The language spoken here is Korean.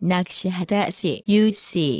낚시하다 시, 유씨.